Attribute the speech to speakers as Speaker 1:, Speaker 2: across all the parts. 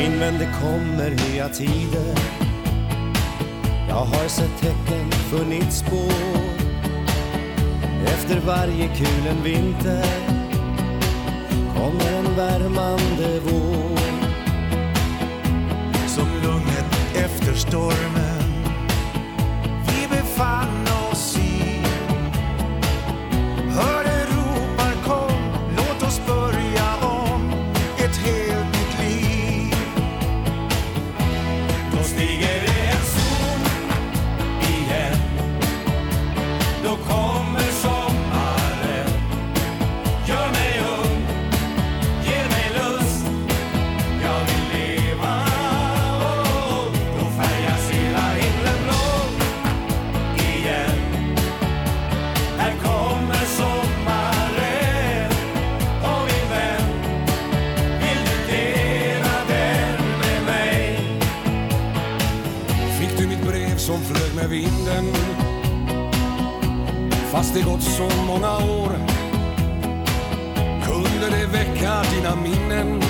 Speaker 1: Min vän, det kommer nya tider. Jag har sett tecken, funnit spår. Efter varje kulen vinter kommer en värmande vår.
Speaker 2: Fast det gått så många år. Kunde
Speaker 3: det väcka dina minnen?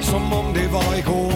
Speaker 3: Som om det var igår.